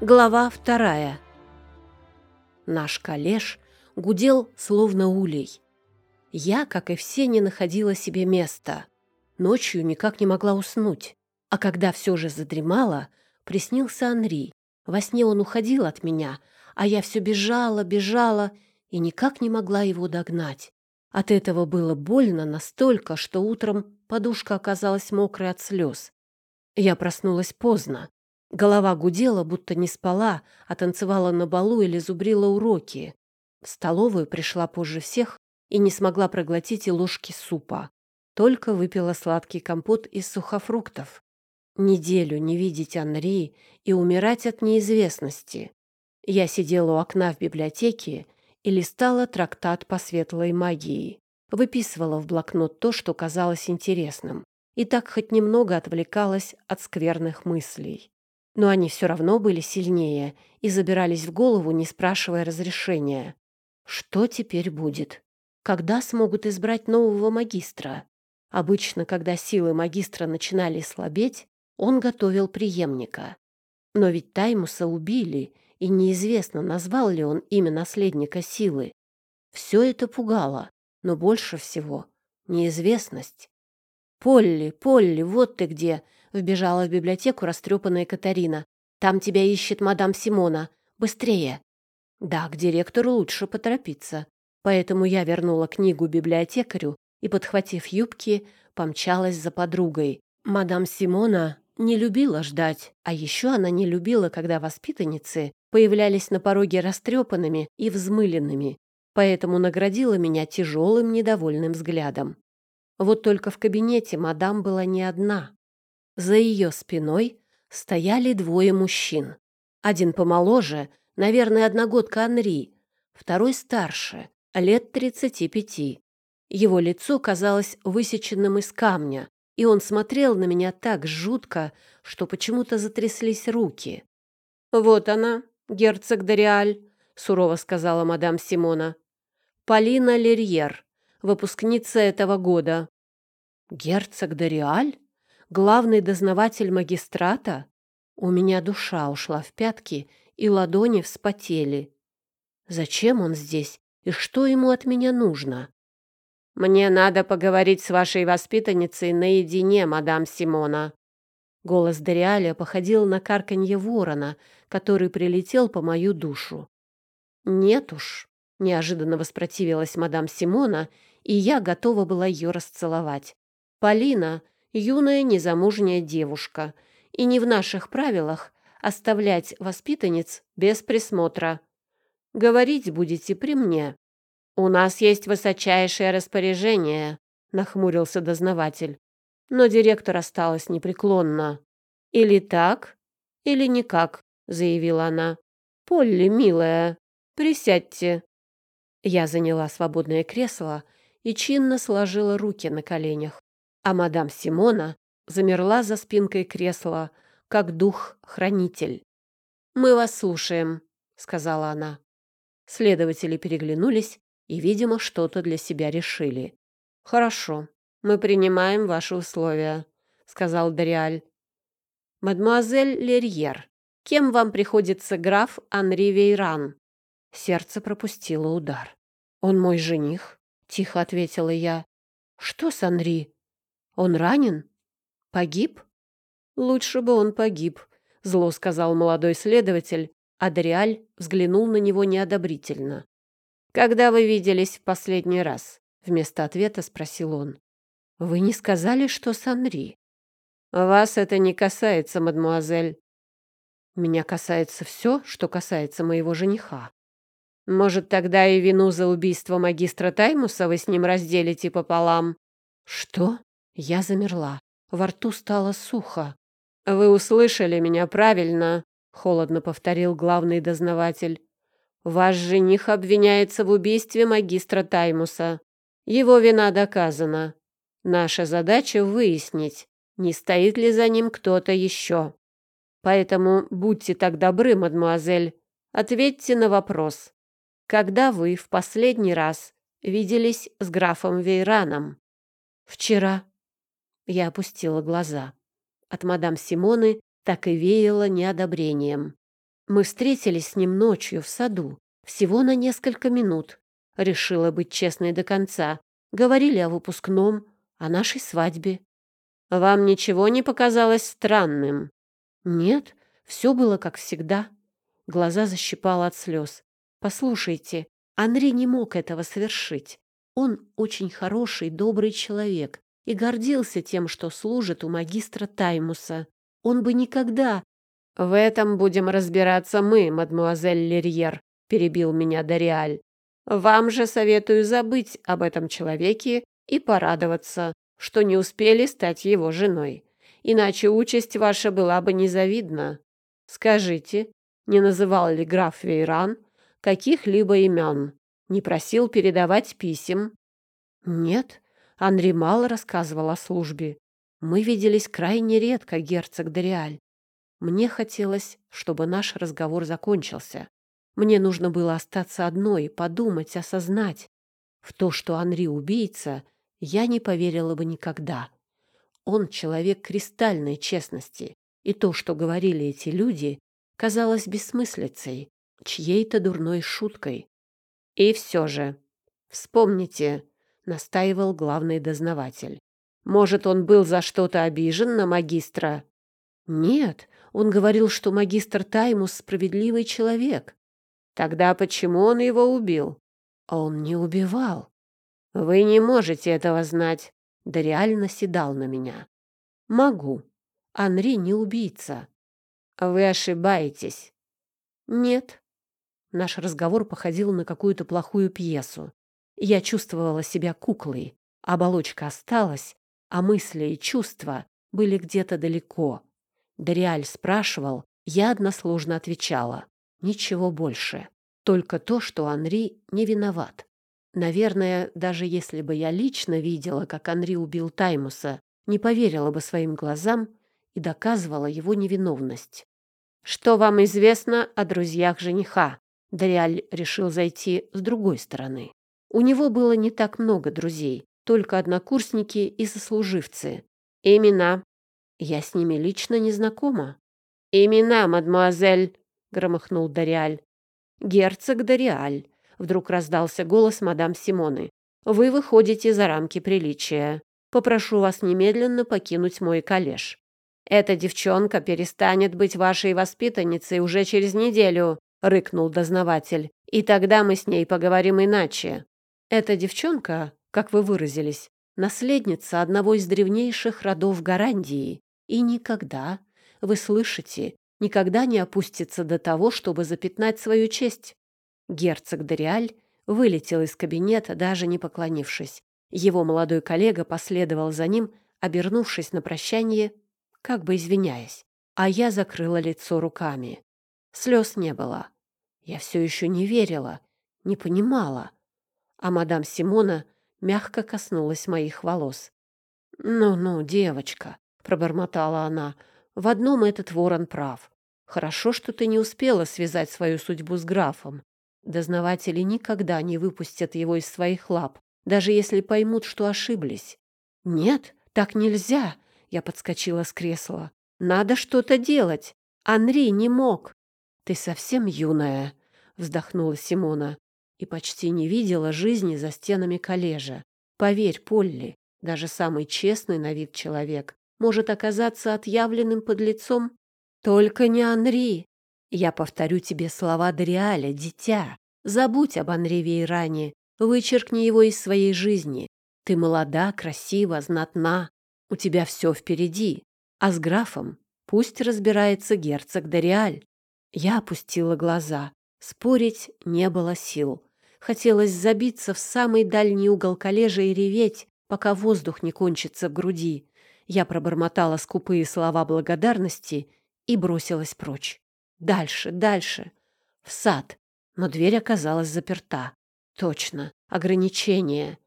Глава вторая. Наш коллеж гудел словно улей. Я, как и все, не находила себе места. Ночью никак не могла уснуть. А когда все же задремала, приснился Анри. Во сне он уходил от меня, а я все бежала, бежала и никак не могла его догнать. От этого было больно настолько, что утром подушка оказалась мокрой от слез. Я проснулась поздно. Голова гудела, будто не спала, а танцевала на балу или зубрила уроки. В столовую пришла позже всех и не смогла проглотить и ложки супа. Только выпила сладкий компот из сухофруктов. Неделю не видеть Анри и умирать от неизвестности. Я сидела у окна в библиотеке и листала трактат по светлой магии. Выписывала в блокнот то, что казалось интересным, и так хоть немного отвлекалась от скверных мыслей но они все равно были сильнее и забирались в голову, не спрашивая разрешения. Что теперь будет? Когда смогут избрать нового магистра? Обычно, когда силы магистра начинали слабеть, он готовил преемника. Но ведь Таймуса убили, и неизвестно, назвал ли он имя наследника силы. Все это пугало, но больше всего — неизвестность. «Полли, Полли, вот ты где!» Вбежала в библиотеку растрепанная Катарина. «Там тебя ищет мадам Симона. Быстрее!» Да, к директору лучше поторопиться. Поэтому я вернула книгу библиотекарю и, подхватив юбки, помчалась за подругой. Мадам Симона не любила ждать, а еще она не любила, когда воспитанницы появлялись на пороге растрепанными и взмыленными, поэтому наградила меня тяжелым недовольным взглядом. Вот только в кабинете мадам была не одна. За ее спиной стояли двое мужчин. Один помоложе, наверное, одногодка Анри, второй старше, лет тридцати пяти. Его лицо казалось высеченным из камня, и он смотрел на меня так жутко, что почему-то затряслись руки. «Вот она, герцог Дориаль», — сурово сказала мадам Симона. «Полина Лерьер, выпускница этого года». «Герцог Дориаль?» Главный дознаватель магистрата? У меня душа ушла в пятки, и ладони вспотели. Зачем он здесь, и что ему от меня нужно? «Мне надо поговорить с вашей воспитанницей наедине, мадам Симона». Голос Дориаля походил на карканье ворона, который прилетел по мою душу. «Нет уж», — неожиданно воспротивилась мадам Симона, и я готова была ее расцеловать. «Полина юная незамужняя девушка, и не в наших правилах оставлять воспитанниц без присмотра. Говорить будете при мне. У нас есть высочайшее распоряжение, нахмурился дознаватель. Но директор осталась непреклонна. Или так, или никак, заявила она. Полли, милая, присядьте. Я заняла свободное кресло и чинно сложила руки на коленях а мадам Симона замерла за спинкой кресла, как дух-хранитель. «Мы вас слушаем», — сказала она. Следователи переглянулись и, видимо, что-то для себя решили. «Хорошо, мы принимаем ваши условия», — сказал Дориаль. «Мадемуазель Лерьер, кем вам приходится граф Анри Вейран?» Сердце пропустило удар. «Он мой жених», — тихо ответила я. «Что с Анри?» Он ранен? Погиб? Лучше бы он погиб, зло сказал молодой следователь, а Дориаль взглянул на него неодобрительно. Когда вы виделись в последний раз? вместо ответа спросил он. Вы не сказали, что с Анри? Вас это не касается, мадмуазель. Меня касается все, что касается моего жениха. Может, тогда и вину за убийство магистра Таймуса вы с ним разделите пополам? Что? Я замерла. Во рту стало сухо. «Вы услышали меня правильно», — холодно повторил главный дознаватель. «Ваш жених обвиняется в убийстве магистра Таймуса. Его вина доказана. Наша задача — выяснить, не стоит ли за ним кто-то еще. Поэтому будьте так добры, мадмуазель, ответьте на вопрос. Когда вы в последний раз виделись с графом Вейраном?» «Вчера», я опустила глаза. От мадам Симоны так и веяло неодобрением. Мы встретились с ним ночью в саду, всего на несколько минут. Решила быть честной до конца. Говорили о выпускном, о нашей свадьбе. Вам ничего не показалось странным? Нет, все было как всегда. Глаза защипало от слез. Послушайте, Андрей не мог этого совершить. Он очень хороший, добрый человек и гордился тем, что служит у магистра Таймуса. Он бы никогда... — В этом будем разбираться мы, мадмуазель Лерьер, — перебил меня Дориаль. — Вам же советую забыть об этом человеке и порадоваться, что не успели стать его женой. Иначе участь ваша была бы незавидна. Скажите, не называл ли граф Вейран каких-либо имен? Не просил передавать писем? Нет, Анри мало рассказывал о службе. Мы виделись крайне редко, герцог Дориаль. Мне хотелось, чтобы наш разговор закончился. Мне нужно было остаться одной, подумать, осознать. В то, что Анри убийца, я не поверила бы никогда. Он человек кристальной честности, и то, что говорили эти люди, казалось бессмыслицей, чьей-то дурной шуткой. И все же, вспомните, настаивал главный дознаватель. Может, он был за что-то обижен на магистра? Нет, он говорил, что магистр Таймус справедливый человек. Тогда почему он его убил? Он не убивал. Вы не можете этого знать. Да реально седал на меня. Могу. Анри не убийца. Вы ошибаетесь. Нет. Наш разговор походил на какую-то плохую пьесу. Я чувствовала себя куклой. Оболочка осталась, а мысли и чувства были где-то далеко. Дориаль спрашивал, я односложно отвечала. Ничего больше. Только то, что Анри не виноват. Наверное, даже если бы я лично видела, как Анри убил Таймуса, не поверила бы своим глазам и доказывала его невиновность. «Что вам известно о друзьях жениха?» Дориаль решил зайти с другой стороны. У него было не так много друзей, только однокурсники и сослуживцы. Имена. Я с ними лично не знакома. «Имена, мадемуазель!» — громыхнул Дориаль. «Герцог Дориаль», — вдруг раздался голос мадам Симоны. «Вы выходите за рамки приличия. Попрошу вас немедленно покинуть мой коллеж. Эта девчонка перестанет быть вашей воспитанницей уже через неделю», — рыкнул дознаватель. «И тогда мы с ней поговорим иначе». «Эта девчонка, как вы выразились, наследница одного из древнейших родов Гарандии. И никогда, вы слышите, никогда не опустится до того, чтобы запятнать свою честь». Герцог Дориаль вылетел из кабинета, даже не поклонившись. Его молодой коллега последовал за ним, обернувшись на прощание как бы извиняясь, а я закрыла лицо руками. Слез не было. Я все еще не верила, не понимала. А мадам Симона мягко коснулась моих волос. «Ну-ну, девочка», — пробормотала она, — «в одном этот ворон прав. Хорошо, что ты не успела связать свою судьбу с графом. Дознаватели никогда не выпустят его из своих лап, даже если поймут, что ошиблись. Нет, так нельзя, я подскочила с кресла. «Надо что-то делать! Анри не мог!» «Ты совсем юная!» — вздохнула Симона. И почти не видела жизни за стенами коллежа. Поверь, Полли, даже самый честный на вид человек может оказаться отъявленным подлецом. Только не Анри. Я повторю тебе слова Дориаля, дитя. Забудь об Анри Вейране, вычеркни его из своей жизни. Ты молода, красива, знатна, у тебя все впереди, а с графом пусть разбирается герцог Дориаль. Я опустила глаза. Спорить не было сил. Хотелось забиться в самый дальний угол коллежа и реветь, пока воздух не кончится в груди. Я пробормотала скупые слова благодарности и бросилась прочь. Дальше, дальше. В сад. Но дверь оказалась заперта. Точно. Ограничение.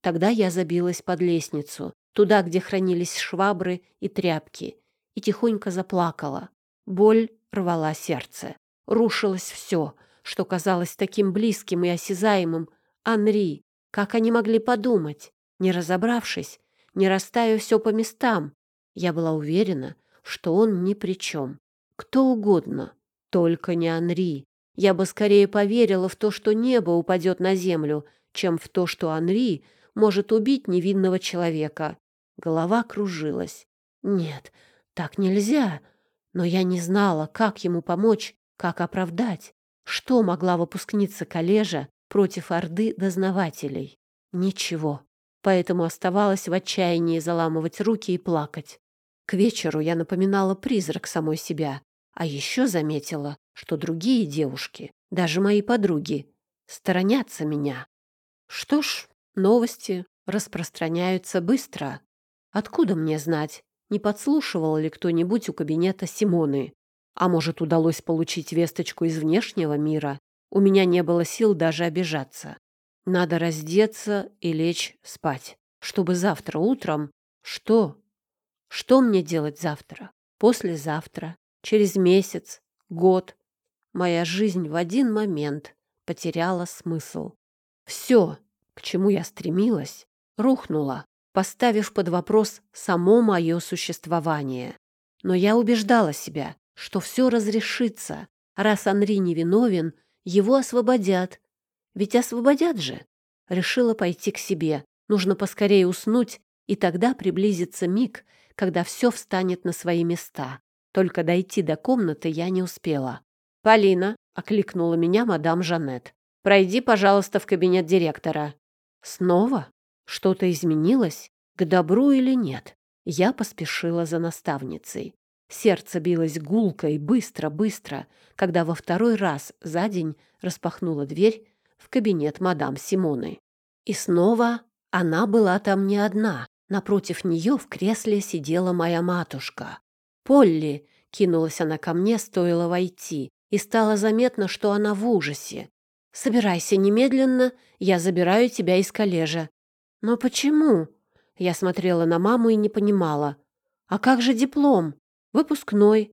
Тогда я забилась под лестницу, туда, где хранились швабры и тряпки, и тихонько заплакала. Боль рвала сердце. Рушилось все, что казалось таким близким и осязаемым. Анри, как они могли подумать? Не разобравшись, не расставив все по местам, я была уверена, что он ни при чем. Кто угодно, Только не Анри. Я бы скорее поверила в то, что небо упадет на землю, чем в то, что Анри может убить невинного человека. Голова кружилась. Нет, так нельзя. Но я не знала, как ему помочь, как оправдать. Что могла выпускница коллежа против орды дознавателей? Ничего. Поэтому оставалось в отчаянии заламывать руки и плакать. К вечеру я напоминала призрак самой себя, а еще заметила, что другие девушки, даже мои подруги, сторонятся меня. Что ж, новости распространяются быстро. Откуда мне знать, не подслушивал ли кто-нибудь у кабинета Симоны? А может, удалось получить весточку из внешнего мира? У меня не было сил даже обижаться. Надо раздеться и лечь спать, чтобы завтра утром... Что? Что мне делать завтра? Послезавтра? Через месяц? Год? Моя жизнь в один момент потеряла смысл. Все, к чему я стремилась, рухнуло, поставив под вопрос само мое существование. Но я убеждала себя, что все разрешится. Раз Анри невиновен, его освободят. Ведь освободят же. Решила пойти к себе. Нужно поскорее уснуть, и тогда приблизится миг, когда все встанет на свои места. Только дойти до комнаты я не успела. «Полина», — окликнула меня мадам Жанет, — «пройди, пожалуйста, в кабинет директора». «Снова? Что-то изменилось? К добру или нет?» Я поспешила за наставницей. Сердце билось гулко и быстро-быстро, когда во второй раз за день распахнула дверь в кабинет мадам Симоны. И снова она была там не одна. Напротив нее в кресле сидела моя матушка. «Полли!» — кинулась она ко мне, стоило войти, и стало заметно, что она в ужасе. «Собирайся немедленно, я забираю тебя из коллежа». «Но почему?» Я смотрела на маму и не понимала. «А как же диплом?» Выпускной.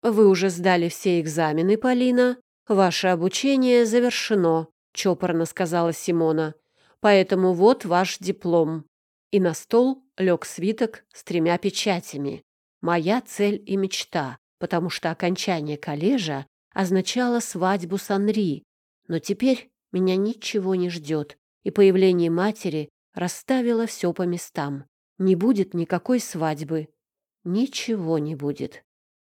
Вы уже сдали все экзамены, Полина. Ваше обучение завершено, чопорно сказала Симона. Поэтому вот ваш диплом. И на стол лег свиток с тремя печатями. Моя цель и мечта, потому что окончание коллежа означало свадьбу с Анри. Но теперь меня ничего не ждет, и появление матери расставило все по местам. Не будет никакой свадьбы, ничего не будет.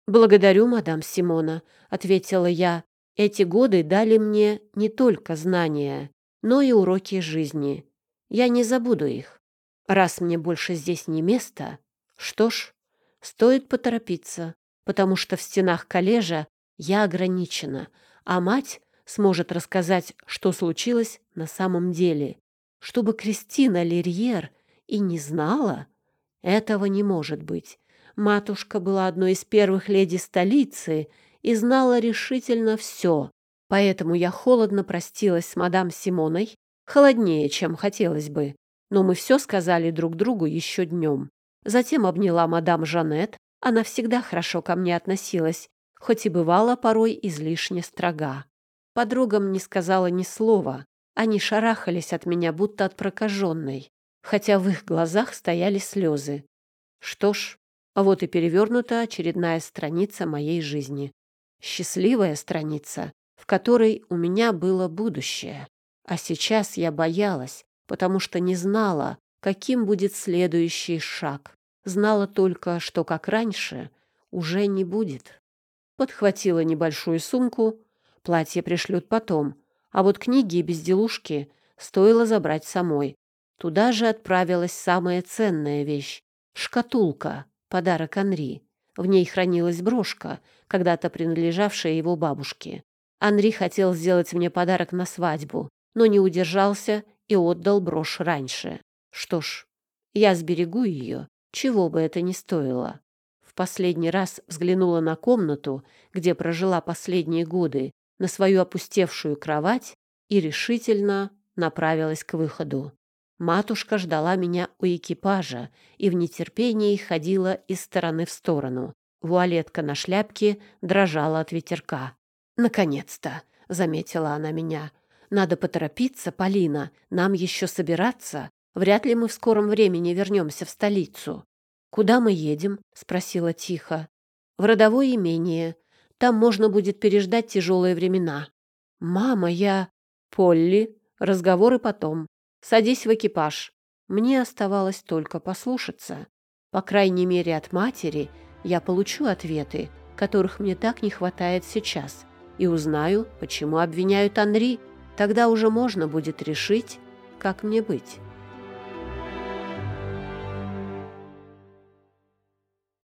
«Благодарю, мадам Симона», — ответила я. «Эти годы дали мне не только знания, но и уроки жизни. Я не забуду их. Раз мне больше здесь не место, что ж, стоит поторопиться, потому что в стенах коллежа я ограничена, а мать сможет рассказать, что случилось на самом деле. Чтобы Кристина Лерьер и не знала, этого не может быть. Матушка была одной из первых леди столицы и знала решительно все. Поэтому я холодно простилась с мадам Симоной, холоднее, чем хотелось бы. Но мы все сказали друг другу еще днем. Затем обняла мадам Жанет. Она всегда хорошо ко мне относилась, хоть и бывала порой излишне строга. Подругам не сказала ни слова. Они шарахались от меня, будто от прокаженной, хотя в их глазах стояли слезы. Что ж, а вот и перевернута очередная страница моей жизни. Счастливая страница, в которой у меня было будущее. А сейчас я боялась, потому что не знала, каким будет следующий шаг. Знала только, что, как раньше, уже не будет. Подхватила небольшую сумку, платье пришлют потом, а вот книги и безделушки стоило забрать самой. Туда же отправилась самая ценная вещь — шкатулка, подарок Анри. В ней хранилась брошка, когда-то принадлежавшая его бабушке. Анри хотел сделать мне подарок на свадьбу, но не удержался и отдал брошь раньше. Что ж, я сберегу ее, чего бы это ни стоило. В последний раз взглянула на комнату, где прожила последние годы, на свою опустевшую кровать и решительно направилась к выходу. Матушка ждала меня у экипажа и в нетерпении ходила из стороны в сторону. Вуалетка на шляпке дрожала от ветерка. «Наконец-то!» — заметила она меня. «Надо поторопиться, Полина. Нам еще собираться. Вряд ли мы в скором времени вернемся в столицу». «Куда мы едем?» — спросила тихо. «В родовое имение. Там можно будет переждать тяжелые времена. Мама, я... Полли, разговоры потом. Садись в экипаж. Мне оставалось только послушаться. По крайней мере, от матери я получу ответы, которых мне так не хватает сейчас, и узнаю, почему обвиняют Анри. Тогда уже можно будет решить, как мне быть.